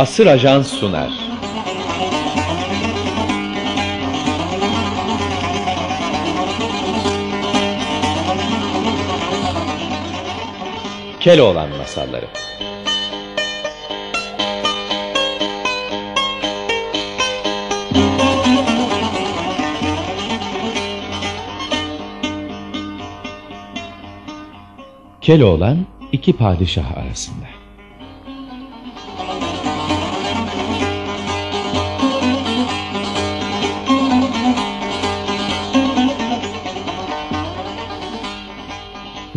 Asır Ajans sunar. Keloğlan Masalları Keloğlan iki padişah arasında.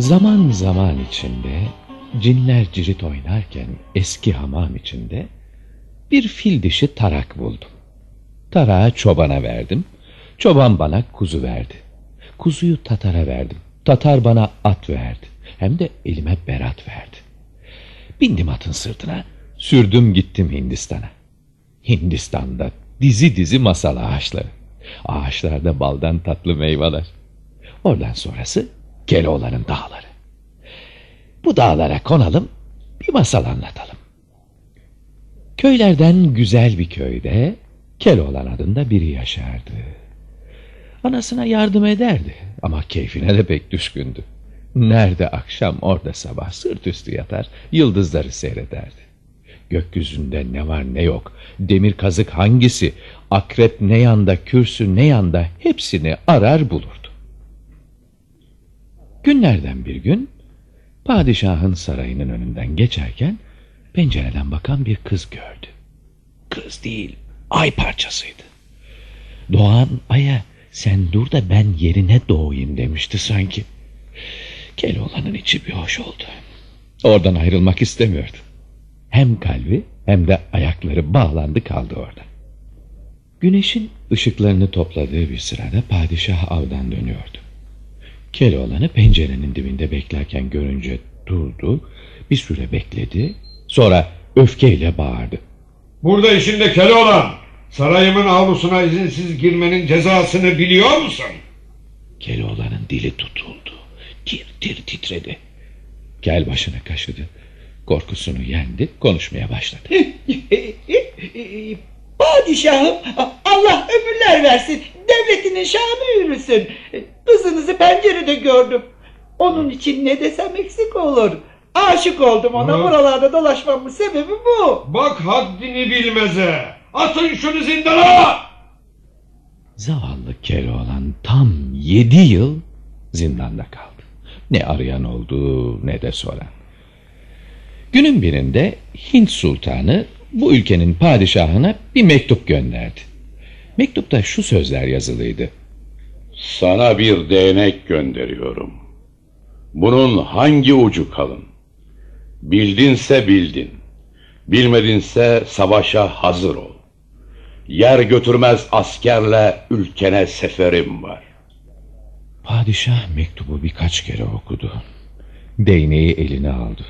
Zaman zaman içinde cinler cirit oynarken eski hamam içinde bir fil dişi tarak buldum. Tarağı çobana verdim. Çoban bana kuzu verdi. Kuzuyu Tatar'a verdim. Tatar bana at verdi. Hem de elime berat verdi. Bindim atın sırtına. Sürdüm gittim Hindistan'a. Hindistan'da dizi dizi masal ağaçları. Ağaçlarda baldan tatlı meyveler. Oradan sonrası Keloğlan'ın dağları. Bu dağlara konalım, bir masal anlatalım. Köylerden güzel bir köyde Keloğlan adında biri yaşardı. Anasına yardım ederdi ama keyfine de pek düşkündü. Nerede akşam orada sabah sırt üstü yatar, yıldızları seyrederdi. Gökyüzünde ne var ne yok, demir kazık hangisi, akrep ne yanda, kürsü ne yanda hepsini arar bulurdu. Günlerden bir gün padişahın sarayının önünden geçerken pencereden bakan bir kız gördü. Kız değil, ay parçasıydı. Doğan aya sen dur da ben yerine doğayım demişti sanki. Keloğlan'ın içi bir hoş oldu. Oradan ayrılmak istemiyordu. Hem kalbi hem de ayakları bağlandı kaldı orada. Güneşin ışıklarını topladığı bir sırada padişah avdan dönüyordu. Keloğlan'ı pencerenin dibinde beklerken görünce durdu, bir süre bekledi, sonra öfkeyle bağırdı. Burada işinde Keloğlan. Sarayımın avlusuna izinsiz girmenin cezasını biliyor musun? Keloğlan'ın dili tutuldu. Tir tir titredi. Kel başını kaşıdı. Korkusunu yendi, konuşmaya başladı. Padişahım Allah ömürler versin. Devletinin şanı yürüsün. Kızınızı pencerede gördüm. Onun için ne desem eksik olur. Aşık oldum ona. Hı. Buralarda dolaşmamın sebebi bu. Bak haddini bilmeze. Atın şunu zindana. Zavallı Keloğlan tam yedi yıl zindanda kaldı. Ne arayan oldu ne de soran. Günün birinde Hint sultanı bu ülkenin padişahına bir mektup gönderdi. Mektupta şu sözler yazılıydı. Sana bir değnek gönderiyorum. Bunun hangi ucu kalın? Bildinse bildin. Bilmedinse savaşa hazır ol. Yer götürmez askerle ülkene seferim var. Padişah mektubu birkaç kere okudu. Değneği eline aldı.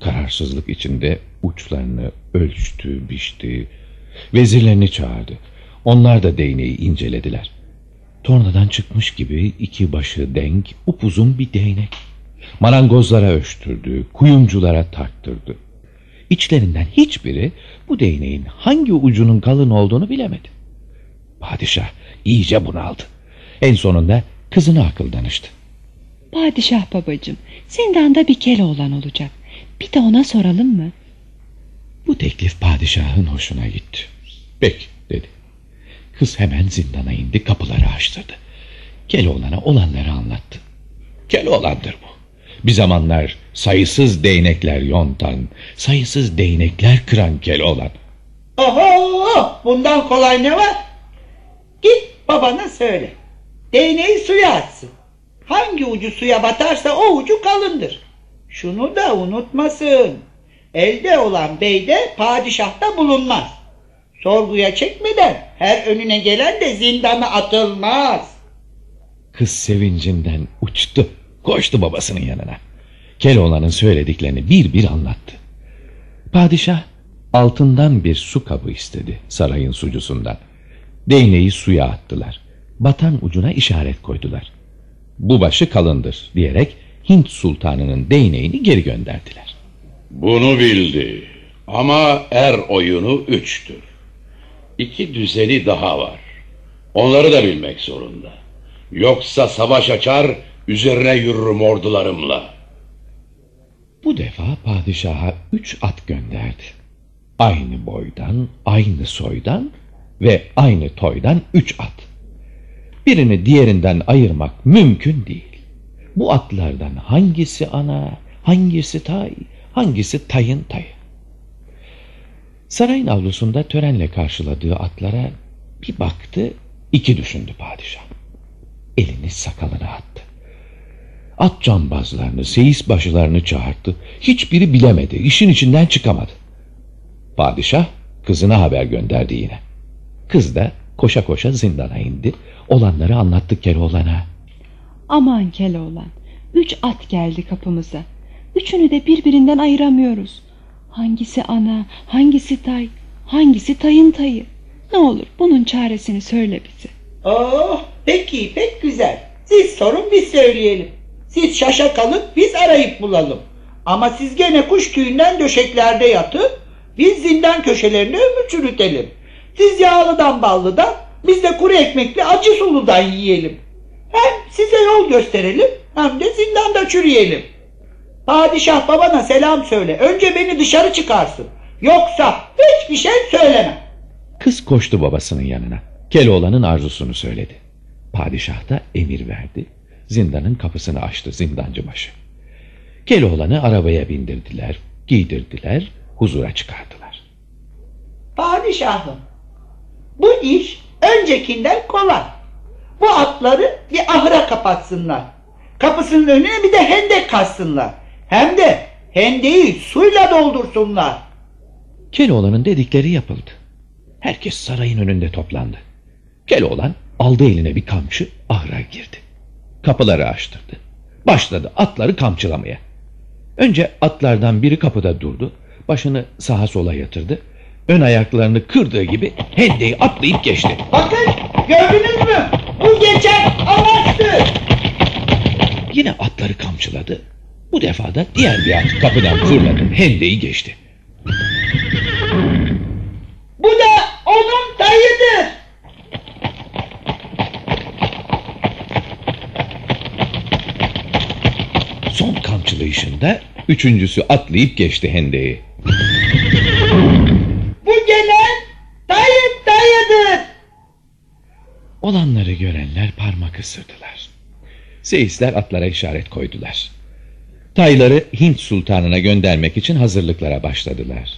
Kararsızlık içinde uçlarını ölçtü, biçti. Vezirlerini çağırdı. Onlar da değneği incelediler. Tornadan çıkmış gibi iki başı denk, upuzun bir değnek. Marangozlara ölçtürdü, kuyumculara taktırdı. İçlerinden hiçbiri bu değneğin hangi ucunun kalın olduğunu bilemedi. Padişah iyice bunaldı. En sonunda kızına akıl danıştı. Padişah babacığım, zindanda bir Keloğlan olacak. Bir de ona soralım mı? Bu teklif padişahın hoşuna gitti. Peki. Kız hemen zindana indi kapıları açtırdı. Keloğlan'a olanları anlattı. Keloğlandır bu. Bir zamanlar sayısız değnekler yontan, sayısız değnekler kıran Keloğlan. Oho bundan kolay ne var? Git babana söyle. Değneği suya atsın. Hangi ucu suya batarsa o ucu kalındır. Şunu da unutmasın. Elde olan beyde padişahta bulunmaz. Sorguya çekmeden her önüne gelen de zindana atılmaz. Kız sevincinden uçtu. Koştu babasının yanına. Keloğlan'ın söylediklerini bir bir anlattı. Padişah altından bir su kabı istedi sarayın sucusundan. Değneği suya attılar. Batan ucuna işaret koydular. Bu başı kalındır diyerek Hint sultanının değneğini geri gönderdiler. Bunu bildi. Ama er oyunu üçtür. İki düzeni daha var. Onları da bilmek zorunda. Yoksa savaş açar, üzerine yürürüm ordularımla. Bu defa padişaha üç at gönderdi. Aynı boydan, aynı soydan ve aynı toydan üç at. Birini diğerinden ayırmak mümkün değil. Bu atlardan hangisi ana, hangisi tay, hangisi tayın tayı. Sarayın avlusunda törenle karşıladığı atlara bir baktı, iki düşündü padişah. Elini sakalına attı. At cambazlarını, seyis başılarını çağırdı. Hiçbiri bilemedi, işin içinden çıkamadı. Padişah kızına haber gönderdi yine. Kız da koşa koşa zindana indi. Olanları anlattı Keloğlan'a. Aman Keloğlan. Üç at geldi kapımıza. Üçünü de birbirinden ayıramıyoruz. Hangisi ana, hangisi tay, hangisi tayın tayı. Ne olur bunun çaresini söyle bize. Oh peki pek güzel. Siz sorun biz söyleyelim. Siz şaşa kalın biz arayıp bulalım. Ama siz gene kuş tüyünden döşeklerde yatın. Biz zindan köşelerinde ömür çürütelim. Siz yağlıdan ballıdan biz de kuru ekmekli acı suludan yiyelim. Hem size yol gösterelim hem de zindanda çürüyelim. Padişah babana selam söyle. Önce beni dışarı çıkarsın. Yoksa hiçbir şey söyleme. Kız koştu babasının yanına. Keloğlan'ın arzusunu söyledi. Padişah da emir verdi. Zindanın kapısını açtı zindancı başı. Keloğlan'ı arabaya bindirdiler, giydirdiler, huzura çıkardılar. Padişahım, bu iş öncekinden kolay. Bu atları bir ahıra kapatsınlar. Kapısının önüne bir de hendek kazsınlar. Hem de hendeyi suyla doldursunlar. Keloğlan'ın dedikleri yapıldı. Herkes sarayın önünde toplandı. Keloğlan aldı eline bir kamçı ahıra girdi. Kapıları açtırdı. Başladı atları kamçılamaya. Önce atlardan biri kapıda durdu. Başını sağa sola yatırdı. Ön ayaklarını kırdığı gibi hendeyi atlayıp geçti. Bakın gördünüz mü? Bu geçen amaçtı. Yine atları kamçıladı. Bu defa da diğer bir at kapıdan fırladı. Hendeyi geçti. Bu da onun dayıdır. Son kamçılayışında üçüncüsü atlayıp geçti hendeyi. Bu gelen dayı dayıdır. Olanları görenler parmak ısırdılar. Seyisler atlara işaret koydular. Tayları Hint sultanına göndermek için hazırlıklara başladılar.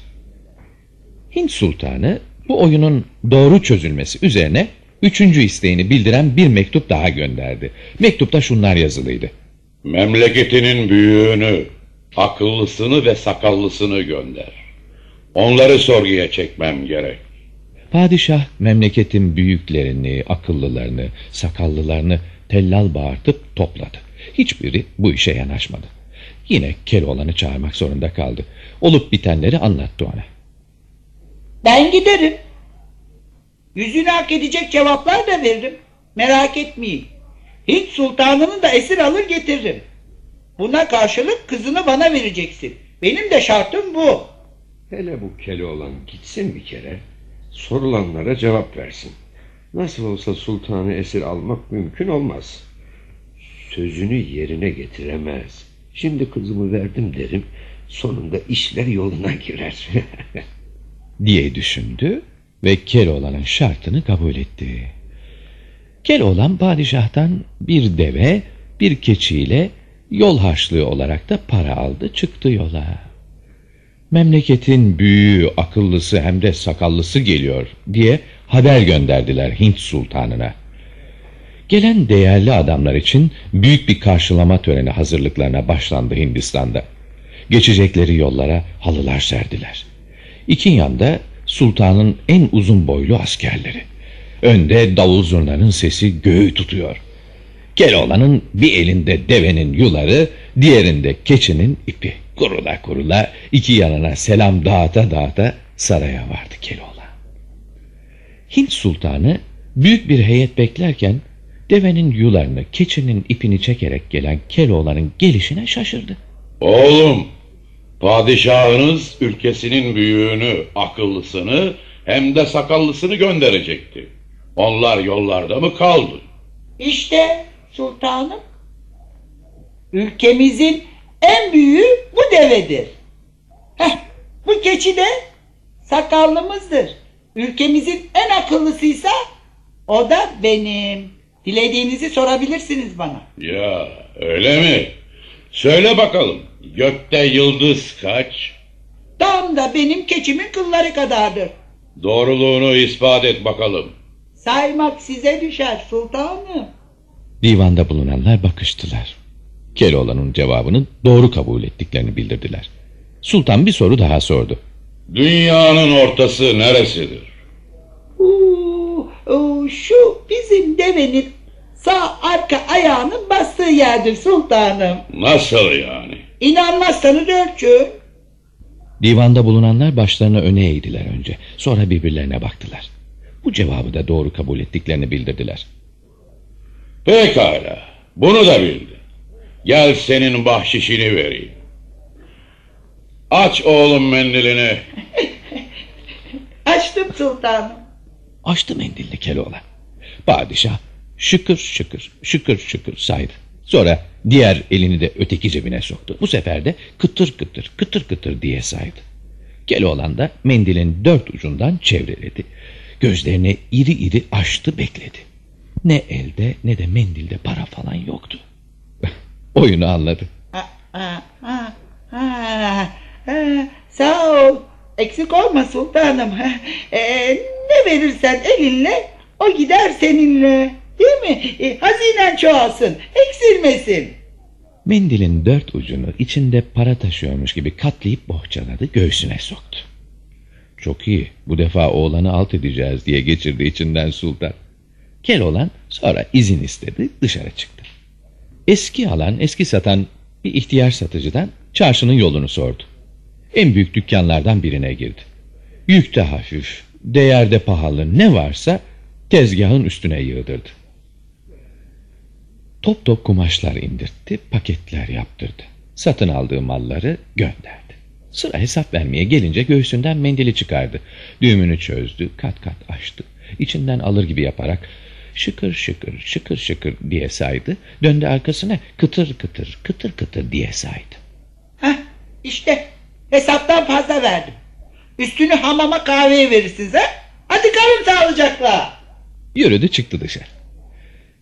Hint sultanı bu oyunun doğru çözülmesi üzerine üçüncü isteğini bildiren bir mektup daha gönderdi. Mektupta şunlar yazılıydı. Memleketinin büyüğünü, akıllısını ve sakallısını gönder. Onları sorguya çekmem gerek. Padişah memleketin büyüklerini, akıllılarını, sakallılarını tellal bağırtıp topladı. Hiçbiri bu işe yanaşmadı. Yine Keloğlan'ı çağırmak zorunda kaldı. Olup bitenleri anlattı ona. Ben giderim. Yüzünü hak edecek cevaplar da veririm. Merak etmeyin. Hint sultanını da esir alır getiririm. Buna karşılık kızını bana vereceksin. Benim de şartım bu. Hele bu Keloğlan gitsin bir kere. Sorulanlara cevap versin. Nasıl olsa sultanı esir almak mümkün olmaz. Sözünü yerine getiremez. Şimdi kızımı verdim derim. Sonunda işler yoluna girer. diye düşündü ve Keloğlan'ın şartını kabul etti. Keloğlan padişahtan bir deve, bir keçiyle yol harçlığı olarak da para aldı çıktı yola. Memleketin büyüğü, akıllısı hem de sakallısı geliyor diye haber gönderdiler Hint sultanına. Gelen değerli adamlar için büyük bir karşılama töreni hazırlıklarına başlandı Hindistan'da. Geçecekleri yollara halılar serdiler. İki yanda sultanın en uzun boylu askerleri. Önde davul zurnanın sesi göğü tutuyor. Keloğlan'ın bir elinde devenin yuları, diğerinde keçinin ipi. Kurula kurula iki yanına selam dağıta dağıta saraya vardı Keloğlan. Hint sultanı büyük bir heyet beklerken devenin yularını, keçinin ipini çekerek gelen Keloğlan'ın gelişine şaşırdı. Oğlum, Padişahınız ülkesinin büyüğünü, akıllısını hem de sakallısını gönderecekti. Onlar yollarda mı kaldı? İşte sultanım. Ülkemizin en büyüğü bu devedir. Heh, bu keçi de sakallımızdır. Ülkemizin en akıllısıysa o da benim. Dilediğinizi sorabilirsiniz bana. Ya öyle mi? Söyle bakalım. Gökte yıldız kaç? Tam da benim keçimin kılları kadardır. Doğruluğunu ispat et bakalım. Saymak size düşer sultanım. Divanda bulunanlar bakıştılar. Keloğlan'ın cevabını doğru kabul ettiklerini bildirdiler. Sultan bir soru daha sordu. Dünyanın ortası neresidir? Uu, uu, şu bizim devenin sağ arka ayağının bastığı yerdir sultanım. Nasıl yani? İnanmazsanız ölçün. Divanda bulunanlar başlarını öne eğdiler önce. Sonra birbirlerine baktılar. Bu cevabı da doğru kabul ettiklerini bildirdiler. Pekala. Bunu da bildi. Gel senin bahşişini vereyim. Aç oğlum mendilini. Açtım sultanım. Açtı mendilli Keloğlan. Padişah şıkır şıkır şıkır şıkır saydı. Sonra diğer elini de öteki cebine soktu. Bu sefer de kıtır kıtır kıtır kıtır diye saydı. Keloğlan da mendilin dört ucundan çevreledi. Gözlerini iri iri açtı bekledi. Ne elde ne de mendilde para falan yoktu. Oyunu anladı. Sağ ol. Eksik olma sultanım. Ha, e, ne verirsen elinle o gider seninle. Değil mi? E, hazinen çoğalsın. Eksilmesin. Mendilin dört ucunu içinde para taşıyormuş gibi katlayıp bohçaladı göğsüne soktu. Çok iyi bu defa oğlanı alt edeceğiz diye geçirdi içinden sultan. Keloğlan sonra izin istedi dışarı çıktı. Eski alan eski satan bir ihtiyar satıcıdan çarşının yolunu sordu. En büyük dükkanlardan birine girdi. Yükte hafif, değerde pahalı ne varsa tezgahın üstüne yığdırdı. Top top kumaşlar indirtti, paketler yaptırdı. Satın aldığı malları gönderdi. Sıra hesap vermeye gelince göğsünden mendili çıkardı. Düğümünü çözdü, kat kat açtı. İçinden alır gibi yaparak şıkır şıkır şıkır şıkır diye saydı. Döndü arkasına kıtır kıtır kıtır kıtır diye saydı. Heh, işte hesaptan fazla verdim. Üstünü hamama kahveye verirsiniz ha? Hadi kalın sağlıcakla. Yürüdü çıktı dışarı.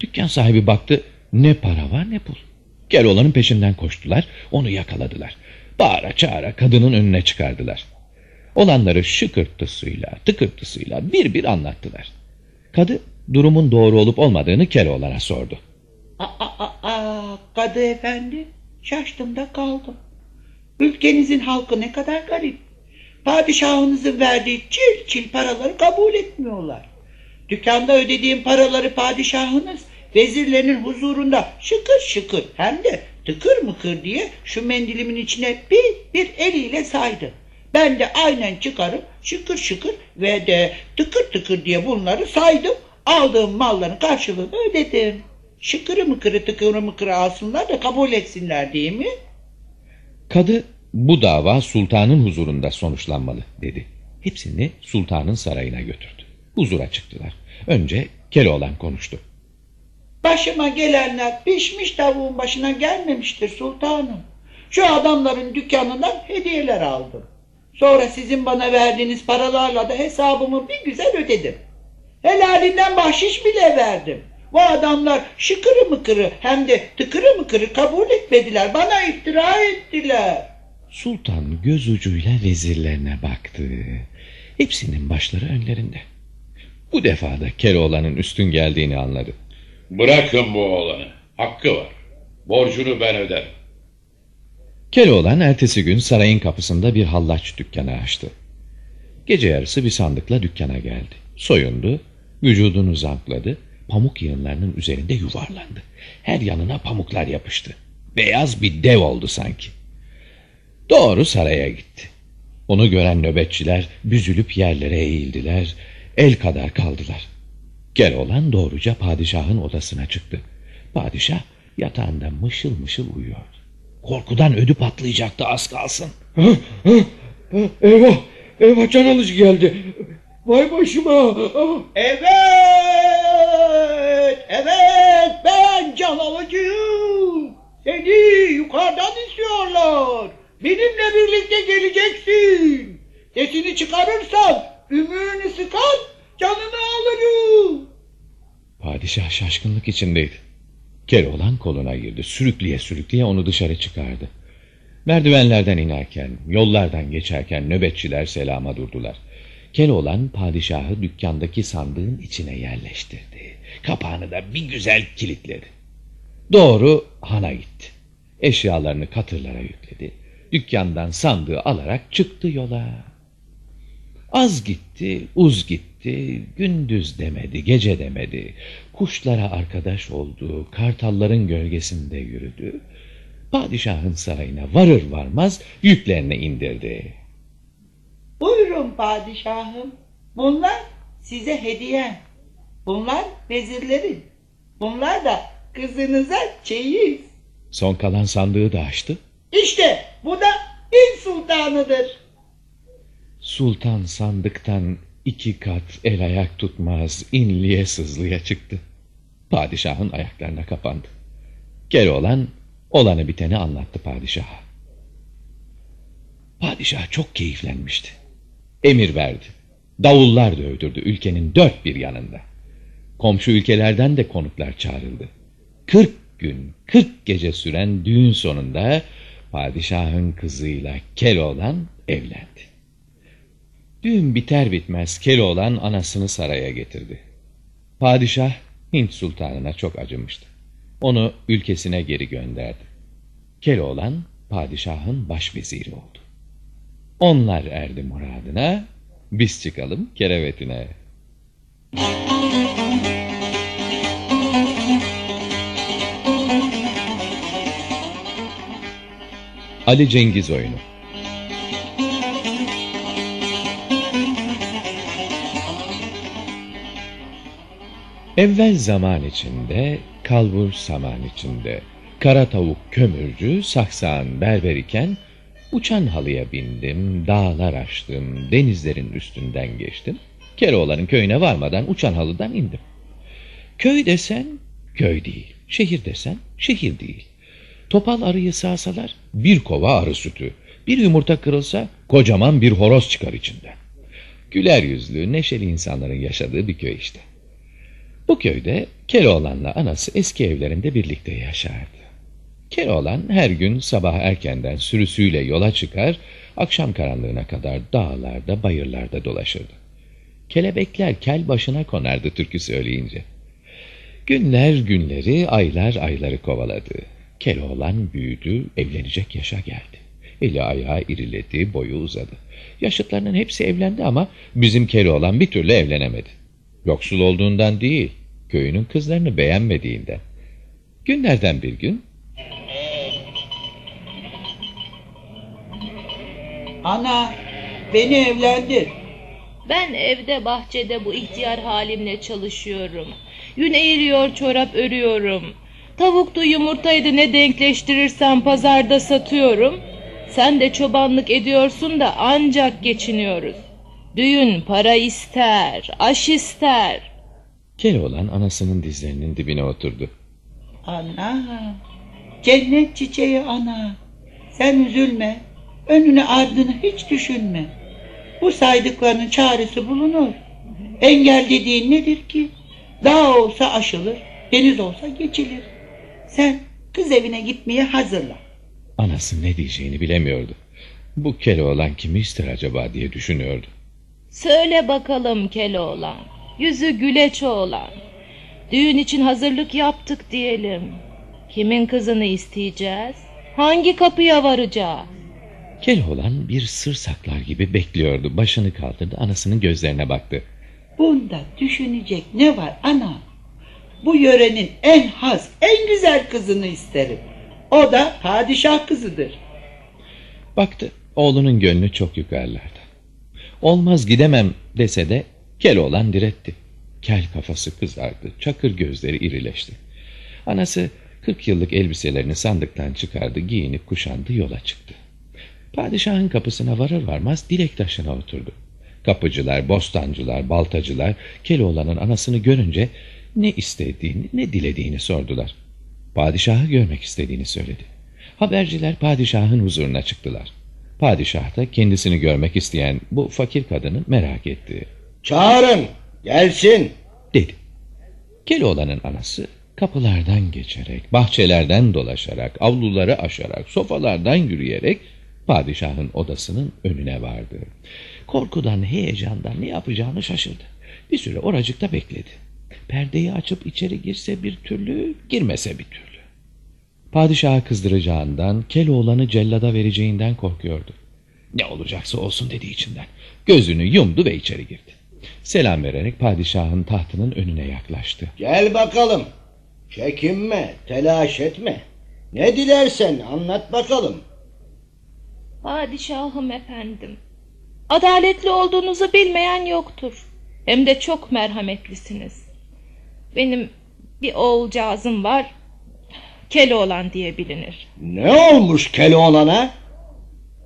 Dükkan sahibi baktı ne para var ne pul. Keloğlan'ın peşinden koştular onu yakaladılar. Bağıra çağıra kadının önüne çıkardılar. Olanları şıkırtısıyla tıkırtısıyla bir bir anlattılar. Kadı durumun doğru olup olmadığını Keloğlan'a sordu. Aa, aa, aa, Kadı efendi şaştım da kaldım. Ülkenizin halkı ne kadar garip. Padişahınızın verdiği çil çil paraları kabul etmiyorlar. Dükkanda ödediğim paraları padişahınız vezirlerinin huzurunda şıkır şıkır hem de tıkır mıkır diye şu mendilimin içine bir bir eliyle saydı. Ben de aynen çıkarıp şıkır şıkır ve de tıkır tıkır diye bunları saydım. Aldığım malların karşılığını ödedim. Şıkırı mıkırı tıkırı mıkırı alsınlar da kabul etsinler değil mi? Kadı bu dava sultanın huzurunda sonuçlanmalı dedi. Hepsini sultanın sarayına götürdü. Huzura çıktılar. Önce Keloğlan konuştu. Başıma gelenler pişmiş tavuğun başına gelmemiştir sultanım. Şu adamların dükkanından hediyeler aldım. Sonra sizin bana verdiğiniz paralarla da hesabımı bir güzel ödedim. Helalinden bahşiş bile verdim. Bu adamlar şıkırı mıkırı hem de tıkırı mıkırı kabul etmediler. Bana iftira ettiler. Sultan göz ucuyla vezirlerine baktı. Hepsinin başları önlerinde. Bu defa da Keloğlan'ın üstün geldiğini anladı. Bırakın bu oğlanı. Hakkı var. Borcunu ben öderim. Keloğlan ertesi gün sarayın kapısında bir hallaç dükkanı açtı. Gece yarısı bir sandıkla dükkana geldi. Soyundu, vücudunu zankladı, pamuk yığınlarının üzerinde yuvarlandı. Her yanına pamuklar yapıştı. Beyaz bir dev oldu sanki. Doğru saraya gitti. Onu gören nöbetçiler büzülüp yerlere eğildiler, el kadar kaldılar. Keloğlan doğruca padişahın odasına çıktı. Padişah yatağında mışıl mışıl uyuyordu. Korkudan ödü patlayacaktı az kalsın. Eyvah! Eyvah can alıcı geldi. Vay başıma. Evet, evet ben can alıcıyım. Seni yukarıdan istiyorlar. Benimle birlikte geleceksin. Sesini çıkarırsan ümüğünü sıkar canını alırım. Padişah şaşkınlık içindeydi. Keloğlan koluna girdi. Sürükleye sürükleye onu dışarı çıkardı. Merdivenlerden inerken, yollardan geçerken nöbetçiler selama durdular. Keloğlan padişahı dükkandaki sandığın içine yerleştirdi. Kapağını da bir güzel kilitledi. Doğru hana gitti. Eşyalarını katırlara yükledi. Dükkandan sandığı alarak çıktı yola. Az gitti, uz gitti, gündüz demedi, gece demedi. Kuşlara arkadaş oldu, kartalların gölgesinde yürüdü. Padişahın sarayına varır varmaz yüklerini indirdi. Buyurun padişahım. Bunlar size hediye. Bunlar vezirlerin. Bunlar da kızınıza çeyiz. Son kalan sandığı da açtı. İşte bu da bin sultanıdır. Sultan sandıktan iki kat el ayak tutmaz inliye sızlıya çıktı. Padişahın ayaklarına kapandı. Keloğlan olanı biteni anlattı padişaha. Padişah çok keyiflenmişti. Emir verdi. Davullar dövdürdü ülkenin dört bir yanında. Komşu ülkelerden de konuklar çağrıldı. Kırk gün, kırk gece süren düğün sonunda padişahın kızıyla Keloğlan evlendi. Düğün biter bitmez Keloğlan anasını saraya getirdi. Padişah Hint sultanına çok acımıştı. Onu ülkesine geri gönderdi. Keloğlan padişahın başveziri oldu. Onlar erdi muradına, biz çıkalım kerevetine. Ali Cengiz oyunu Evvel zaman içinde, kalbur saman içinde, kara tavuk kömürcü, saksağın berber iken, uçan halıya bindim, dağlar aştım, denizlerin üstünden geçtim. Keloğlan'ın köyüne varmadan uçan halıdan indim. Köy desen, köy değil. Şehir desen, şehir değil. Topal arıyı sağsalar, bir kova arı sütü. Bir yumurta kırılsa, kocaman bir horoz çıkar içinden. Güler yüzlü, neşeli insanların yaşadığı bir köy işte. Bu köyde Keloğlan'la anası eski evlerinde birlikte yaşardı. Keloğlan her gün sabah erkenden sürüsüyle yola çıkar, akşam karanlığına kadar dağlarda, bayırlarda dolaşırdı. Kelebekler kel başına konardı türkü söyleyince. Günler günleri, aylar ayları kovaladı. Keloğlan büyüdü, evlenecek yaşa geldi. Eli ayağı iriledi, boyu uzadı. Yaşıtlarının hepsi evlendi ama bizim Keloğlan bir türlü evlenemedi. Yoksul olduğundan değil, köyünün kızlarını beğenmediğinden. Günlerden bir gün Ana beni evlendir. Ben evde bahçede bu ihtiyar halimle çalışıyorum. Yün eğiriyor çorap örüyorum. Tavuktu yumurtaydı ne denkleştirirsem pazarda satıyorum. Sen de çobanlık ediyorsun da ancak geçiniyoruz. Düğün para ister, aş ister. Keloğlan anasının dizlerinin dibine oturdu. Ana cennet çiçeği ana. Sen üzülme. Önünü ardını hiç düşünme. Bu saydıklarının çaresi bulunur. Engel dediğin nedir ki? Dağ olsa aşılır, deniz olsa geçilir. Sen kız evine gitmeye hazırlan. Anası ne diyeceğini bilemiyordu. Bu Keloğlan kimi ister acaba diye düşünüyordu. Söyle bakalım Keloğlan. Yüzü güleç oğlan. Düğün için hazırlık yaptık diyelim. Kimin kızını isteyeceğiz? Hangi kapıya varacağız? Keloğlan bir sır saklar gibi bekliyordu. Başını kaldırdı, anasının gözlerine baktı. Bunda düşünecek ne var ana? Bu yörenin en has, en güzel kızını isterim. O da padişah kızıdır. Baktı, oğlunun gönlü çok yukarılarda. Olmaz gidemem dese de Keloğlan diretti. Kel kafası kızardı, çakır gözleri irileşti. Anası Kırk yıllık elbiselerini sandıktan çıkardı, giyinip kuşandı, yola çıktı. Padişahın kapısına varır varmaz dilek taşına oturdu. Kapıcılar, bostancılar, baltacılar Keloğlan'ın anasını görünce ne istediğini ne dilediğini sordular. Padişahı görmek istediğini söyledi. Haberciler padişahın huzuruna çıktılar. Padişah da kendisini görmek isteyen bu fakir kadını merak etti. Çağırın gelsin. Dedi. Keloğlan'ın anası kapılardan geçerek, bahçelerden dolaşarak, avluları aşarak, sofalardan yürüyerek padişahın odasının önüne vardı. Korkudan, heyecandan ne yapacağını şaşırdı. Bir süre oracıkta bekledi. Perdeyi açıp içeri girse bir türlü, girmese bir türlü. Padişahı kızdıracağından, Keloğlan'ı cellada vereceğinden korkuyordu. Ne olacaksa olsun dedi içinden. Gözünü yumdu ve içeri girdi. Selam vererek padişahın tahtının önüne yaklaştı. Gel bakalım. Çekinme, telaş etme. Ne dilersen anlat bakalım. Padişahım efendim. Adaletli olduğunuzu bilmeyen yoktur. Hem de çok merhametlisiniz. Benim bir oğulcağızım var. Keloğlan diye bilinir. Ne olmuş Keloğlan'a?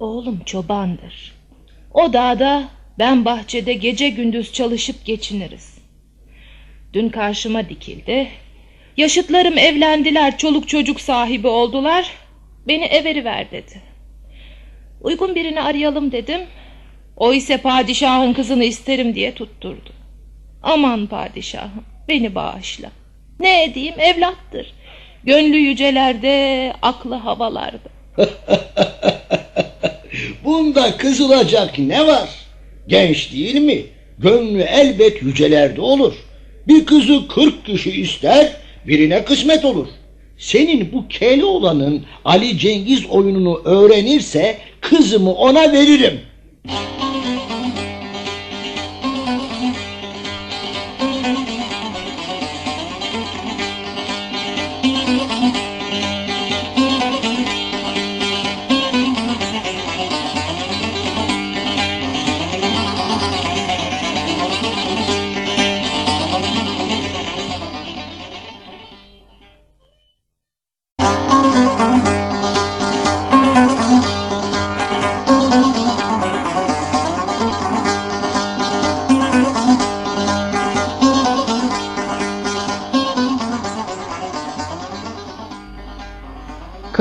Oğlum çobandır. O dağda ben bahçede gece gündüz çalışıp geçiniriz. Dün karşıma dikildi. Yaşıtlarım evlendiler, çoluk çocuk sahibi oldular. Beni everiver dedi. Uygun birini arayalım dedim. O ise padişahın kızını isterim diye tutturdu. Aman padişahım beni bağışla. Ne edeyim evlattır. Gönlü yücelerde, aklı havalarda. Bunda kızılacak ne var? Genç değil mi? Gönlü elbet yücelerde olur. Bir kızı kırk kişi ister, birine kısmet olur. Senin bu Keloğlan'ın Ali Cengiz oyununu öğrenirse kızımı ona veririm.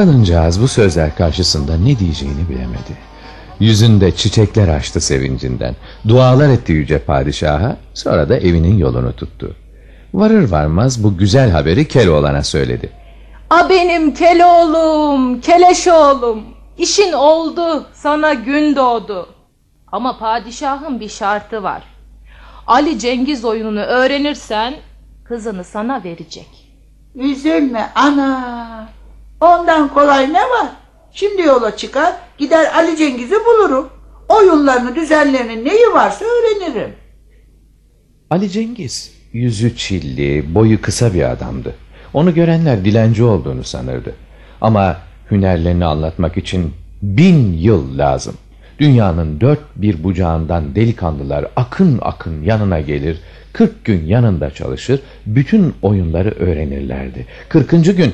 Kadıncağız bu sözler karşısında ne diyeceğini bilemedi. Yüzünde çiçekler açtı sevincinden. Dualar etti yüce padişaha, sonra da evinin yolunu tuttu. Varır varmaz bu güzel haberi Keloğlan'a söyledi. A benim Keloğlum, Keleş oğlum. İşin oldu, sana gün doğdu. Ama padişahın bir şartı var. Ali Cengiz oyununu öğrenirsen kızını sana verecek. Üzülme ana. Ondan kolay ne var? Şimdi yola çıkar gider Ali Cengiz'i bulurum. Oyunlarını düzenlerinin neyi varsa öğrenirim. Ali Cengiz yüzü çilli, boyu kısa bir adamdı. Onu görenler dilenci olduğunu sanırdı. Ama hünerlerini anlatmak için bin yıl lazım. Dünyanın dört bir bucağından delikanlılar akın akın yanına gelir, kırk gün yanında çalışır, bütün oyunları öğrenirlerdi. Kırkıncı gün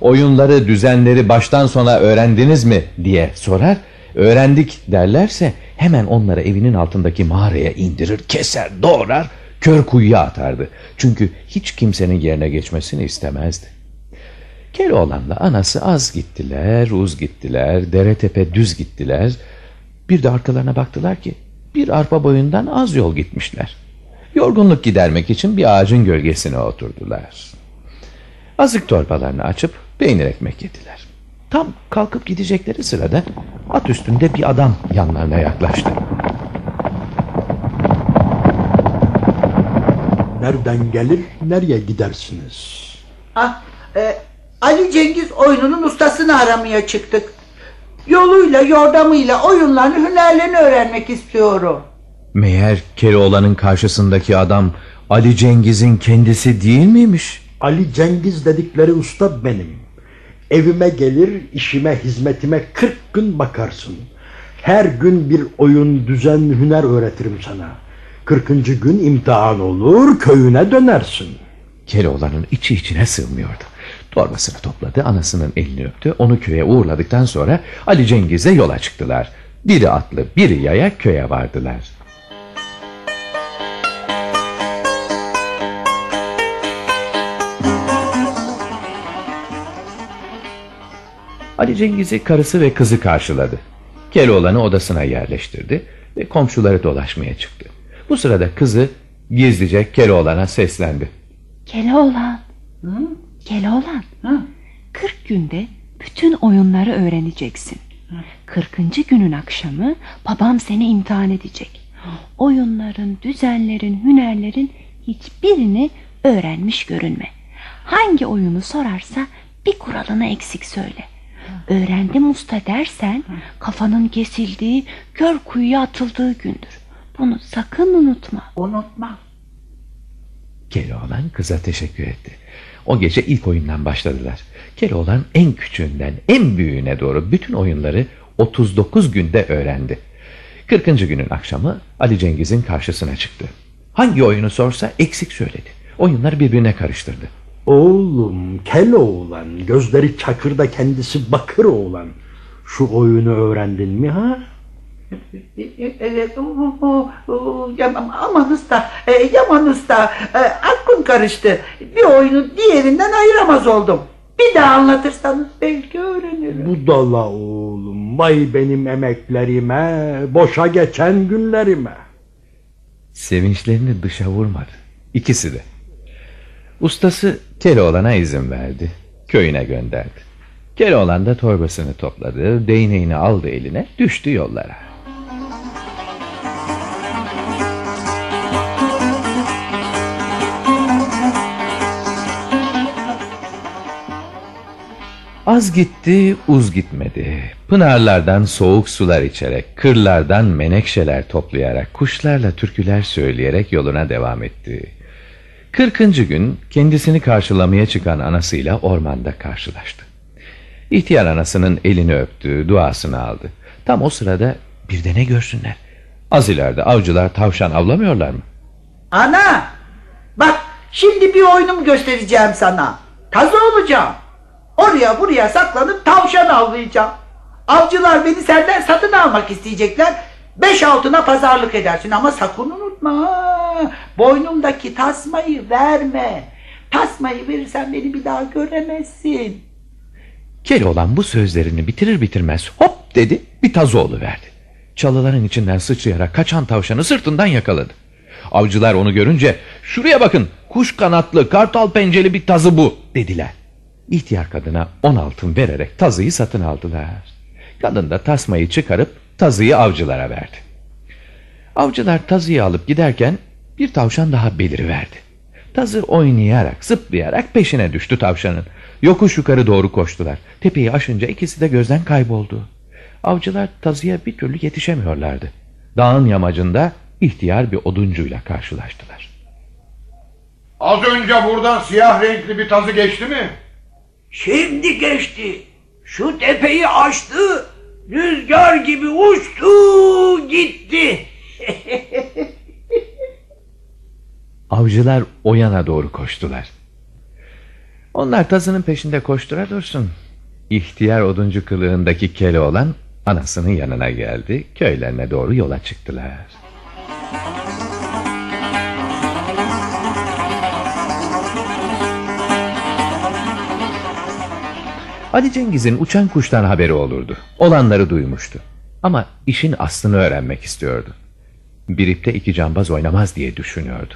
oyunları, düzenleri baştan sona öğrendiniz mi diye sorar. Öğrendik derlerse hemen onları evinin altındaki mağaraya indirir, keser, doğrar, kör kuyuya atardı. Çünkü hiç kimsenin yerine geçmesini istemezdi. Keloğlan'la anası az gittiler, uz gittiler, dere tepe düz gittiler. Bir de arkalarına baktılar ki bir arpa boyundan az yol gitmişler. Yorgunluk gidermek için bir ağacın gölgesine oturdular. Azık torbalarını açıp peynir ekmek yediler. Tam kalkıp gidecekleri sırada at üstünde bir adam yanlarına yaklaştı. Nereden gelir, nereye gidersiniz? Ah, e, Ali Cengiz oyununun ustasını aramaya çıktık. Yoluyla yordamıyla oyunlarını hünerlerini öğrenmek istiyorum. Meğer Keloğlan'ın karşısındaki adam Ali Cengiz'in kendisi değil miymiş? Ali Cengiz dedikleri usta benim. Evime gelir, işime, hizmetime 40 gün bakarsın. Her gün bir oyun, düzen, hüner öğretirim sana. 40. gün imtihan olur, köyüne dönersin. Keloğlan'ın içi içine sığmıyordu. Torbasını topladı, anasının elini öptü. Onu köye uğurladıktan sonra Ali Cengiz'e yola çıktılar. Biri atlı, biri yaya köye vardılar. Ali Cengiz'i karısı ve kızı karşıladı. Keloğlan'ı odasına yerleştirdi ve komşuları dolaşmaya çıktı. Bu sırada kızı gizlice Keloğlan'a seslendi. Keloğlan. Keloğlan. Hı? 40 günde bütün oyunları öğreneceksin. 40. günün akşamı babam seni imtihan edecek. Oyunların, düzenlerin, hünerlerin hiçbirini öğrenmiş görünme. Hangi oyunu sorarsa bir kuralını eksik söyle. Öğrendim usta dersen kafanın kesildiği, kör kuyuya atıldığı gündür. Bunu sakın unutma. Unutma. Keloğlan kıza teşekkür etti. O gece ilk oyundan başladılar. Keloğlan en küçüğünden en büyüğüne doğru bütün oyunları 39 günde öğrendi. 40. günün akşamı Ali Cengiz'in karşısına çıktı. Hangi oyunu sorsa eksik söyledi. Oyunları birbirine karıştırdı. Oğlum, kel oğlan, gözleri çakırda kendisi bakır oğlan. Şu oyunu öğrendin mi ha? Evet, aman usta, e, yaman usta, e, aklım karıştı. Bir oyunu diğerinden ayıramaz oldum. Bir daha anlatırsanız belki öğrenirim. Budala oğlum, vay benim emeklerime, boşa geçen günlerime. Sevinçlerini dışa vurmadı. İkisi de. Ustası Keloğlan'a izin verdi. Köyüne gönderdi. Keloğlan da torbasını topladı, değneğini aldı eline, düştü yollara. Az gitti, uz gitmedi. Pınarlardan soğuk sular içerek, kırlardan menekşeler toplayarak, kuşlarla türküler söyleyerek yoluna devam etti. Kırkıncı gün kendisini karşılamaya çıkan anasıyla ormanda karşılaştı. İhtiyar anasının elini öptü, duasını aldı. Tam o sırada bir de ne görsünler? Az ileride avcılar tavşan avlamıyorlar mı? Ana, bak şimdi bir oyunum göstereceğim sana. Tazı olacağım. Oraya buraya saklanıp tavşan avlayacağım. Avcılar beni senden satın almak isteyecekler. Beş altına pazarlık edersin ama sakın unutma. Ha, Boynumdaki tasmayı verme. Tasmayı verirsen beni bir daha göremezsin. Keloğlan bu sözlerini bitirir bitirmez hop dedi bir tazoğlu verdi. Çalıların içinden sıçrayarak kaçan tavşanı sırtından yakaladı. Avcılar onu görünce şuraya bakın kuş kanatlı kartal penceli bir tazı bu dediler. İhtiyar kadına on altın vererek tazıyı satın aldılar. Kadın da tasmayı çıkarıp tazıyı avcılara verdi. Avcılar tazıyı alıp giderken bir tavşan daha beliriverdi. Tazı oynayarak, zıplayarak peşine düştü tavşanın. Yokuş yukarı doğru koştular. Tepeyi aşınca ikisi de gözden kayboldu. Avcılar tazıya bir türlü yetişemiyorlardı. Dağın yamacında ihtiyar bir oduncuyla karşılaştılar. Az önce buradan siyah renkli bir tazı geçti mi? Şimdi geçti. Şu tepeyi aştı. Rüzgar gibi uçtu gitti. Avcılar o yana doğru koştular. Onlar tazının peşinde koştura dursun. İhtiyar oduncu kılığındaki Keloğlan anasının yanına geldi. Köylerine doğru yola çıktılar. Ali Cengiz'in uçan kuştan haberi olurdu. Olanları duymuştu. Ama işin aslını öğrenmek istiyordu. Bir ipte iki cambaz oynamaz diye düşünüyordu.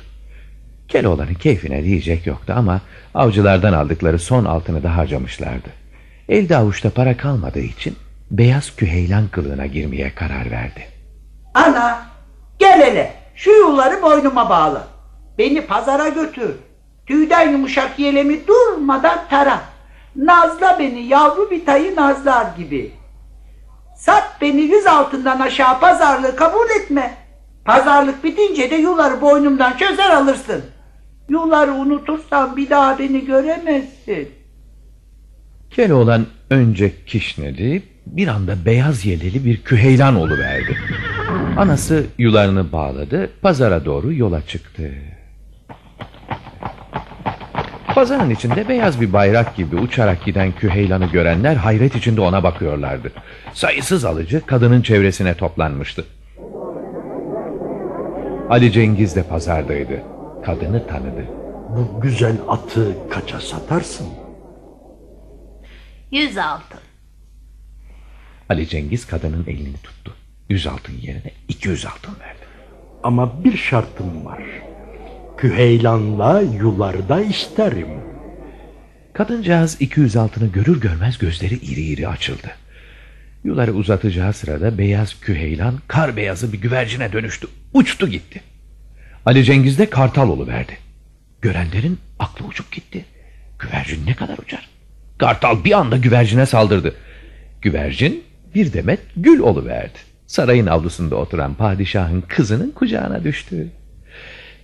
Keloğlan'ın keyfine diyecek yoktu ama avcılardan aldıkları son altını da harcamışlardı. Elde avuçta para kalmadığı için beyaz küheylan kılığına girmeye karar verdi. Ana gel hele şu yolları boynuma bağla. Beni pazara götür. Tüyden yumuşak yelemi durmadan tara. Nazla beni yavru bir tayı nazlar gibi. Sat beni yüz altından aşağı pazarlığı kabul etme. Pazarlık bitince de yuları boynumdan çözer alırsın. Yuları unutursan bir daha beni göremezsin. Keloğlan önce kişnedi, bir anda beyaz yeleli bir küheylan oluverdi. Anası yularını bağladı, pazara doğru yola çıktı. Pazarın içinde beyaz bir bayrak gibi uçarak giden küheylanı görenler hayret içinde ona bakıyorlardı. Sayısız alıcı kadının çevresine toplanmıştı. Ali Cengiz de pazardaydı. Kadını tanıdı. Bu güzel atı kaça satarsın? Yüz altın. Ali Cengiz kadının elini tuttu. Yüz altın yerine iki yüz altın verdi. Ama bir şartım var. Küheylanla yularda isterim. Kadıncağız 200 altını görür görmez gözleri iri iri açıldı. Yuları uzatacağı sırada beyaz küheylan kar beyazı bir güvercine dönüştü. Uçtu gitti. Ali Cengiz de kartal verdi. Görenlerin aklı uçup gitti. Güvercin ne kadar uçar? Kartal bir anda güvercine saldırdı. Güvercin bir demet gül verdi. Sarayın avlusunda oturan padişahın kızının kucağına düştü.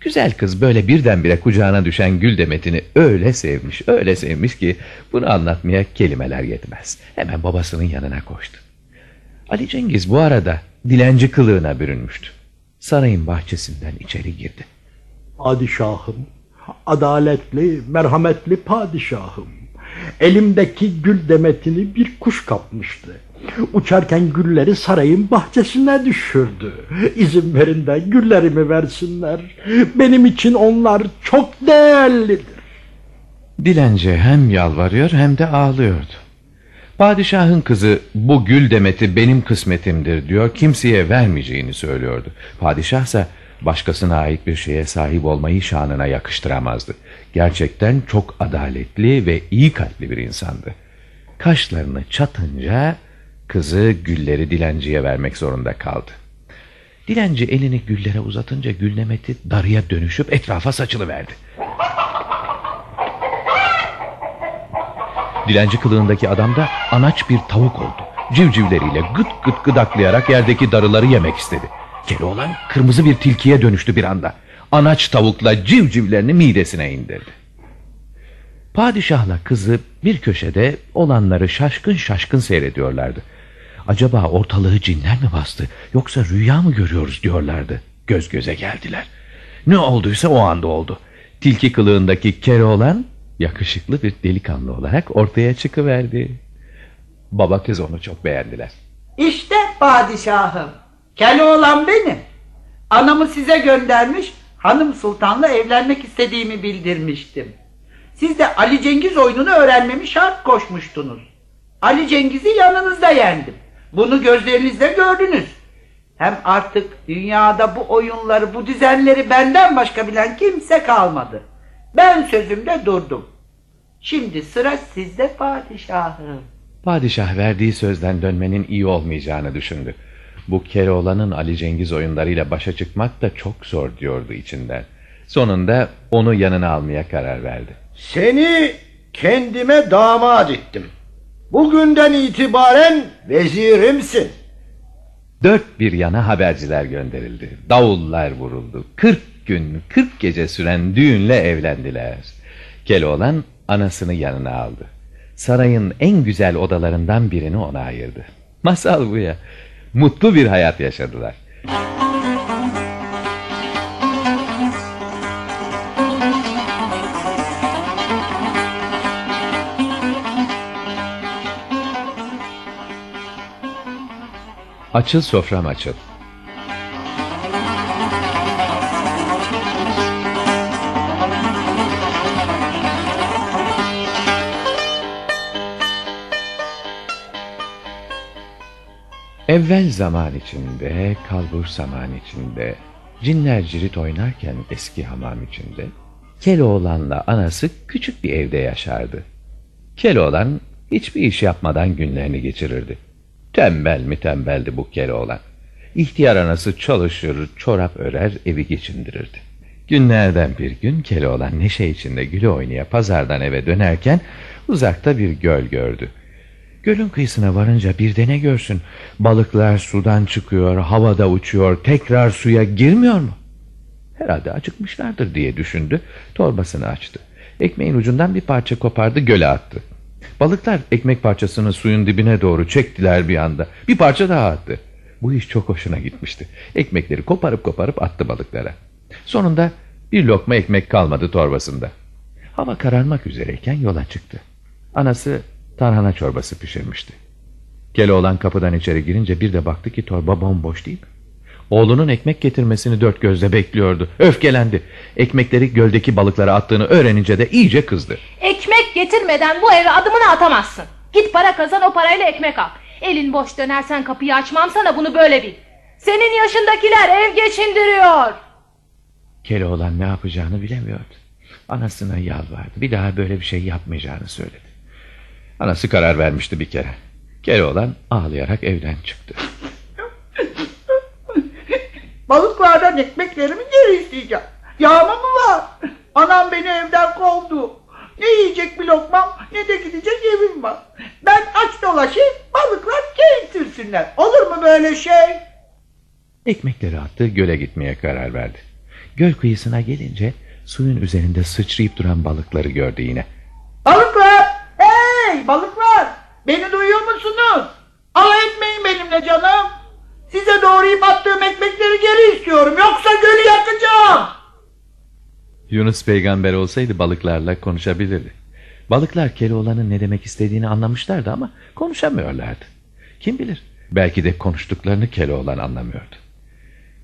Güzel kız böyle birdenbire kucağına düşen gül demetini öyle sevmiş, öyle sevmiş ki bunu anlatmaya kelimeler yetmez. Hemen babasının yanına koştu. Ali Cengiz bu arada dilenci kılığına bürünmüştü. Sarayın bahçesinden içeri girdi. Padişahım, adaletli, merhametli padişahım. Elimdeki gül demetini bir kuş kapmıştı. Uçarken gülleri sarayın bahçesine düşürdü. İzin verin de güllerimi versinler. Benim için onlar çok değerlidir. Dilenci hem yalvarıyor hem de ağlıyordu. Padişahın kızı bu gül demeti benim kısmetimdir diyor kimseye vermeyeceğini söylüyordu. Padişahsa başkasına ait bir şeye sahip olmayı şanına yakıştıramazdı. Gerçekten çok adaletli ve iyi kalpli bir insandı. Kaşlarını çatınca kızı gülleri dilenciye vermek zorunda kaldı. Dilenci elini güllere uzatınca güllemeti darıya dönüşüp etrafa saçılıverdi. Dilenci kılığındaki adam da anaç bir tavuk oldu. Civcivleriyle gıt gıt gıdaklayarak yerdeki darıları yemek istedi. Keloğlan kırmızı bir tilkiye dönüştü bir anda. Anaç tavukla civcivlerini midesine indirdi. Padişahla kızı bir köşede olanları şaşkın şaşkın seyrediyorlardı. Acaba ortalığı cinler mi bastı yoksa rüya mı görüyoruz diyorlardı. Göz göze geldiler. Ne olduysa o anda oldu. Tilki kılığındaki Keloğlan yakışıklı bir delikanlı olarak ortaya çıkıverdi. Baba kız onu çok beğendiler. İşte padişahım. Keloğlan benim. Anamı size göndermiş, hanım sultanla evlenmek istediğimi bildirmiştim. Siz de Ali Cengiz oyununu öğrenmemi şart koşmuştunuz. Ali Cengiz'i yanınızda yendim. Bunu gözlerinizle gördünüz. Hem artık dünyada bu oyunları, bu düzenleri benden başka bilen kimse kalmadı. Ben sözümde durdum. Şimdi sıra sizde padişahım. Padişah verdiği sözden dönmenin iyi olmayacağını düşündü. Bu Keloğlan'ın Ali Cengiz oyunlarıyla başa çıkmak da çok zor diyordu içinden. Sonunda onu yanına almaya karar verdi. Seni kendime damat ettim. Bugünden itibaren vezirimsin. Dört bir yana haberciler gönderildi. Davullar vuruldu. Kırk gün, kırk gece süren düğünle evlendiler. Keloğlan anasını yanına aldı. Sarayın en güzel odalarından birini ona ayırdı. Masal bu ya. Mutlu bir hayat yaşadılar. Açıl sofram açıl. Evvel zaman içinde, kalbur zaman içinde, cinler cirit oynarken eski hamam içinde, Keloğlan'la anası küçük bir evde yaşardı. Keloğlan hiçbir iş yapmadan günlerini geçirirdi. Tembel mi tembeldi bu Keloğlan. İhtiyar anası çalışır, çorap örer, evi geçindirirdi. Günlerden bir gün Keloğlan neşe içinde gülü oynaya pazardan eve dönerken uzakta bir göl gördü. Gölün kıyısına varınca bir de görsün? Balıklar sudan çıkıyor, havada uçuyor, tekrar suya girmiyor mu? Herhalde acıkmışlardır diye düşündü, torbasını açtı. Ekmeğin ucundan bir parça kopardı, göle attı. Balıklar ekmek parçasını suyun dibine doğru çektiler bir anda. Bir parça daha attı. Bu iş çok hoşuna gitmişti. Ekmekleri koparıp koparıp attı balıklara. Sonunda bir lokma ekmek kalmadı torbasında. Hava kararmak üzereyken yola çıktı. Anası tarhana çorbası pişirmişti. Keloğlan kapıdan içeri girince bir de baktı ki torba bomboş değil mi? Oğlunun ekmek getirmesini dört gözle bekliyordu. Öfkelendi. Ekmekleri göldeki balıklara attığını öğrenince de iyice kızdı. Ekmek getirmeden bu eve adımını atamazsın. Git para kazan o parayla ekmek al. Elin boş dönersen kapıyı açmam sana bunu böyle bil. Senin yaşındakiler ev geçindiriyor. Keloğlan ne yapacağını bilemiyordu. Anasına yalvardı. Bir daha böyle bir şey yapmayacağını söyledi. Anası karar vermişti bir kere. Keloğlan ağlayarak evden çıktı. Balıklardan ekmeklerimi geri isteyeceğim. Yağma mı var? Anam beni evden kovdu. Ne yiyecek bir lokmam ne de gidecek evim var. Ben aç dolaşayım balıklar keyif sürsünler. Olur mu böyle şey? Ekmekleri attı göle gitmeye karar verdi. Göl kıyısına gelince suyun üzerinde sıçrayıp duran balıkları gördü yine. Balıklar! Hey balıklar! Beni duyuyor musunuz? Alay etmeyin benimle canım. Size doğrayıp attığım ekmekleri geri istiyorum. Yoksa gölü yakacağım. Yunus peygamber olsaydı balıklarla konuşabilirdi. Balıklar Keloğlan'ın ne demek istediğini anlamışlardı ama konuşamıyorlardı. Kim bilir belki de konuştuklarını Keloğlan anlamıyordu.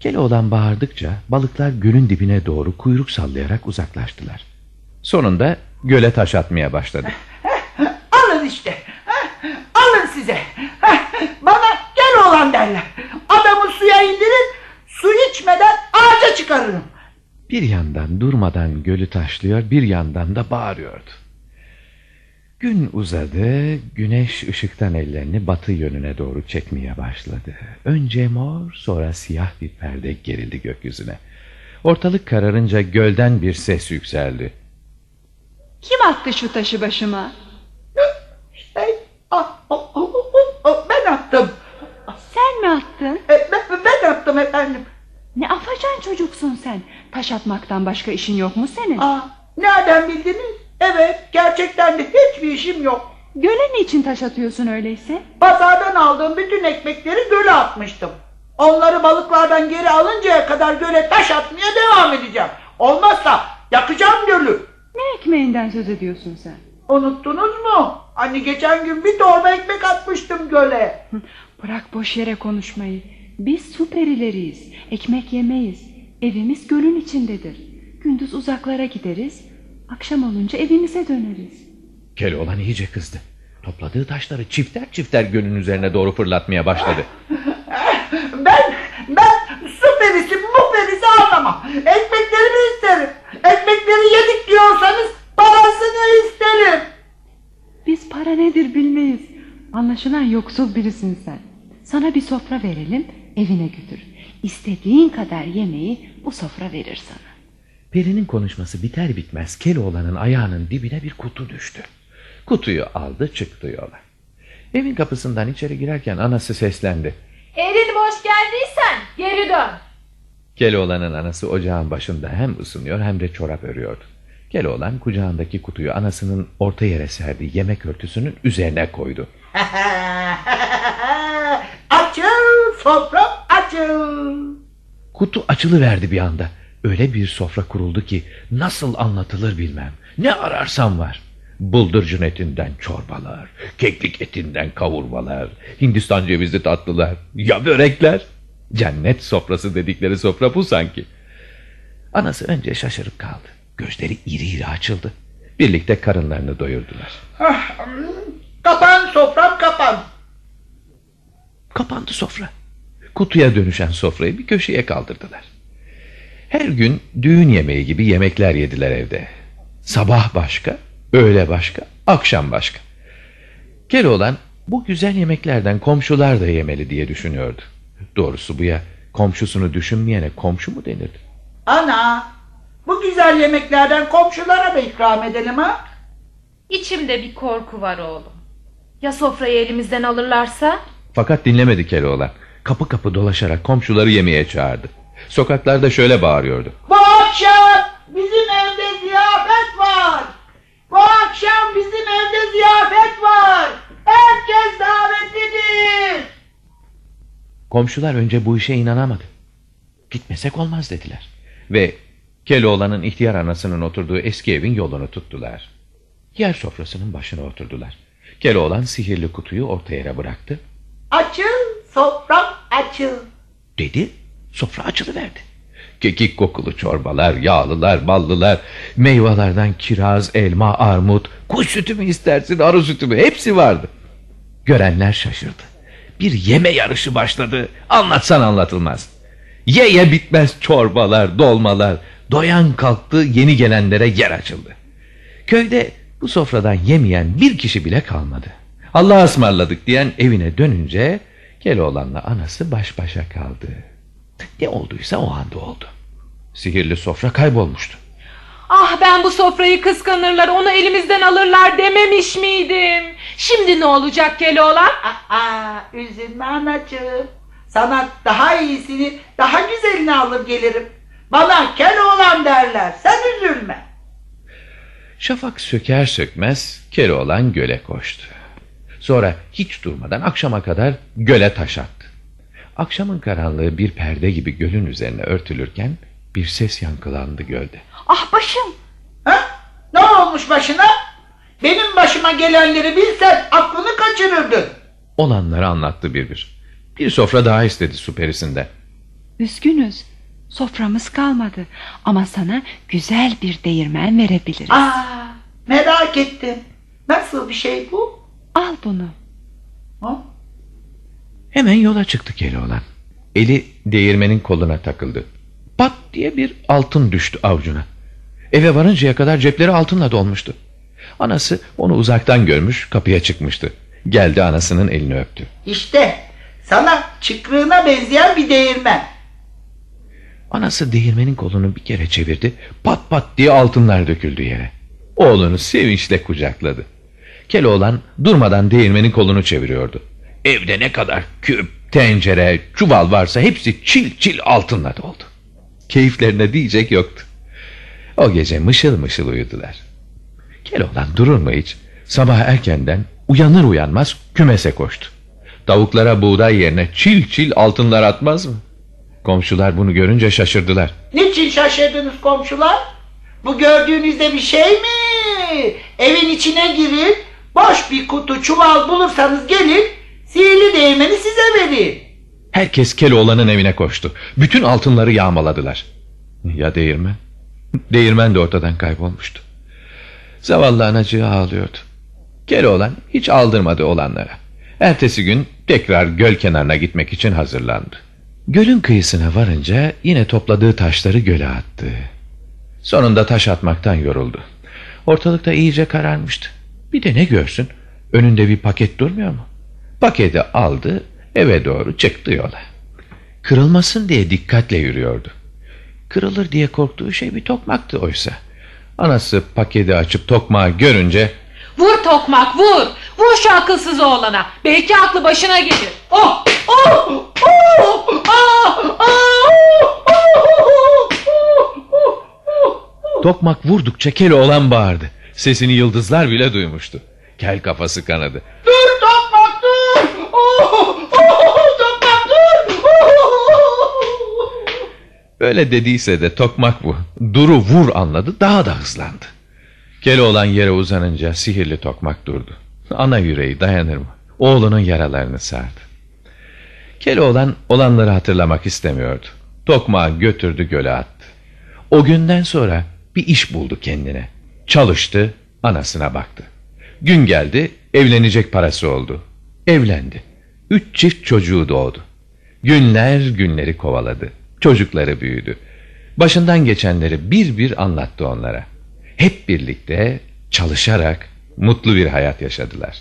Keloğlan bağırdıkça balıklar gölün dibine doğru kuyruk sallayarak uzaklaştılar. Sonunda göle taş atmaya başladı. İşte. Heh, Alın size. Heh, Bana gel olan derler. Adamı suya indirin. Su içmeden ağaca çıkarırım. Bir yandan durmadan gölü taşlıyor, bir yandan da bağırıyordu. Gün uzadı, güneş ışıktan ellerini batı yönüne doğru çekmeye başladı. Önce mor, sonra siyah bir perde gerildi gökyüzüne. Ortalık kararınca gölden bir ses yükseldi. Kim attı şu taşı başıma? Hey, ah, oh, oh, oh, oh, ben attım. Sen mi attın? E, Ben, ben attım efendim. Ne afacan çocuksun sen. Taş atmaktan başka işin yok mu senin? Aa, nereden bildiniz? Evet, gerçekten de hiçbir işim yok. Göle niçin taş atıyorsun öyleyse? Pazardan aldığım bütün ekmekleri göle atmıştım. Onları balıklardan geri alıncaya kadar göle taş atmaya devam edeceğim. Olmazsa yakacağım gölü. Ne ekmeğinden söz ediyorsun sen? Unuttunuz mu? Hani geçen gün bir torba ekmek atmıştım göle. Bırak boş yere konuşmayı. Biz su perileriyiz. Ekmek yemeyiz. Evimiz gölün içindedir. Gündüz uzaklara gideriz. Akşam olunca evimize döneriz. Keloğlan iyice kızdı. Topladığı taşları çifter çifter gölün üzerine doğru fırlatmaya başladı. Ben, ben su perisi bu perisi anlamam. Ekmeklerimi isterim. Ekmekleri yedik diyorsanız parasını isterim. Biz para nedir bilmeyiz. Anlaşılan yoksul birisin sen. Sana bir sofra verelim, evine götür. İstediğin kadar yemeği bu sofra verir sana. Peri'nin konuşması biter bitmez Keloğlan'ın ayağının dibine bir kutu düştü. Kutuyu aldı çıktı yola. Evin kapısından içeri girerken anası seslendi. Elin boş geldiysen geri dön. Keloğlan'ın anası ocağın başında hem ısınıyor hem de çorap örüyordu. Keloğlan kucağındaki kutuyu anasının orta yere serdiği yemek örtüsünün üzerine koydu. açıl sofram açıl. Kutu açılıverdi bir anda. Öyle bir sofra kuruldu ki nasıl anlatılır bilmem. Ne ararsam var. Buldurcun etinden çorbalar, keklik etinden kavurmalar, Hindistan cevizli tatlılar, ya börekler. Cennet sofrası dedikleri sofra bu sanki. Anası önce şaşırıp kaldı. Gözleri iri iri açıldı. Birlikte karınlarını doyurdular. Ah, hmm. Kapan sofram kapan. Kapandı sofra. Kutuya dönüşen sofrayı bir köşeye kaldırdılar. Her gün düğün yemeği gibi yemekler yediler evde. Sabah başka, öğle başka, akşam başka. Keloğlan bu güzel yemeklerden komşular da yemeli diye düşünüyordu. Doğrusu bu ya komşusunu düşünmeyene komşu mu denirdi? Ana bu güzel yemeklerden komşulara da ikram edelim ha. İçimde bir korku var oğlum. Ya sofrayı elimizden alırlarsa? Fakat dinlemedi Keloğlan. Kapı kapı dolaşarak komşuları yemeğe çağırdı. Sokaklarda şöyle bağırıyordu. Bu akşam bizim evde ziyafet var. Bu akşam bizim evde ziyafet var. Herkes davetlidir. Komşular önce bu işe inanamadı. Gitmesek olmaz dediler. Ve Keloğlan'ın ihtiyar anasının oturduğu eski evin yolunu tuttular. Yer sofrasının başına oturdular. Keloğlan sihirli kutuyu orta yere bıraktı. Açıl sofram açıl. Dedi, sofra açılıverdi. Kekik kokulu çorbalar, yağlılar, ballılar, meyvelerden kiraz, elma, armut, kuş sütü mü istersin, arı sütü mü hepsi vardı. Görenler şaşırdı. Bir yeme yarışı başladı. Anlatsan anlatılmaz. Ye ye bitmez çorbalar, dolmalar. Doyan kalktı, yeni gelenlere yer açıldı. Köyde bu sofradan yemeyen bir kişi bile kalmadı. Allah'a ısmarladık diyen evine dönünce Keloğlan'la anası baş başa kaldı. Ne olduysa o anda oldu. Sihirli sofra kaybolmuştu. Ah ben bu sofrayı kıskanırlar onu elimizden alırlar dememiş miydim? Şimdi ne olacak Keloğlan? Aa, üzülme anacığım. Sana daha iyisini, daha güzelini alır gelirim. Bana kel oğlan derler. Sen üzülme. Şafak söker sökmez Keloğlan göle koştu. Sonra hiç durmadan akşama kadar göle taş attı. Akşamın karanlığı bir perde gibi gölün üzerine örtülürken bir ses yankılandı gölde. Ah başım. Ha? Ne olmuş başına? Benim başıma gelenleri bilsen aklını kaçırırdın. Olanları anlattı bir bir. Bir sofra daha istedi su perisinden. Üzgünüz. Soframız kalmadı. Ama sana güzel bir değirmen verebiliriz. Aa, merak ettim. Nasıl bir şey bu? Al bunu. Ha? Hemen yola çıktı Keloğlan. Eli değirmenin koluna takıldı. Pat diye bir altın düştü avucuna. Eve varıncaya kadar cepleri altınla dolmuştu. Anası onu uzaktan görmüş kapıya çıkmıştı. Geldi anasının elini öptü. İşte sana çıkrığına benzeyen bir değirmen. Anası değirmenin kolunu bir kere çevirdi. Pat pat diye altınlar döküldü yere. Oğlunu sevinçle kucakladı. Keloğlan durmadan değirmenin kolunu çeviriyordu. Evde ne kadar küp, tencere, çuval varsa hepsi çil çil altınla doldu. Keyiflerine diyecek yoktu. O gece mışıl mışıl uyudular. Keloğlan durur mu hiç? Sabah erkenden uyanır uyanmaz kümese koştu. Tavuklara buğday yerine çil çil altınlar atmaz mı? Komşular bunu görünce şaşırdılar. Niçin şaşırdınız komşular? Bu gördüğünüzde bir şey mi? Evin içine girin, boş bir kutu çuval bulursanız gelin, sihirli değirmeni size vereyim. Herkes Keloğlan'ın evine koştu. Bütün altınları yağmaladılar. Ya değirmen? Değirmen de ortadan kaybolmuştu. Zavallı anacığı ağlıyordu. Keloğlan hiç aldırmadı olanlara. Ertesi gün tekrar göl kenarına gitmek için hazırlandı. Gölün kıyısına varınca yine topladığı taşları göle attı. Sonunda taş atmaktan yoruldu. Ortalıkta iyice kararmıştı. Bir de ne görsün? Önünde bir paket durmuyor mu? Paketi aldı, eve doğru çıktı yola. Kırılmasın diye dikkatle yürüyordu. Kırılır diye korktuğu şey bir tokmaktı oysa. Anası paketi açıp tokmağı görünce Vur tokmak vur. Vur şu akılsız oğlana. Belki aklı başına gelir. Oh! Oh! Oh! Ah! Ah! tokmak vurdukça Keloğlan bağırdı. Sesini yıldızlar bile duymuştu. Kel kafası kanadı. Dur tokmak dur! Oh! Oh! Tokmak dur! Oh! Böyle dediyse de tokmak bu. Duru vur anladı daha da hızlandı. Keloğlan yere uzanınca sihirli tokmak durdu. Ana yüreği dayanır mı? Oğlunun yaralarını sardı. Keloğlan olanları hatırlamak istemiyordu. Tokmağı götürdü göle attı. O günden sonra bir iş buldu kendine. Çalıştı, anasına baktı. Gün geldi, evlenecek parası oldu. Evlendi. Üç çift çocuğu doğdu. Günler günleri kovaladı. Çocukları büyüdü. Başından geçenleri bir bir anlattı onlara. Hep birlikte çalışarak mutlu bir hayat yaşadılar.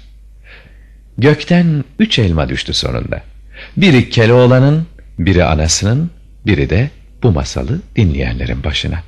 Gökten üç elma düştü sonunda. Biri Keloğlan'ın, biri anasının, biri de bu masalı dinleyenlerin başına.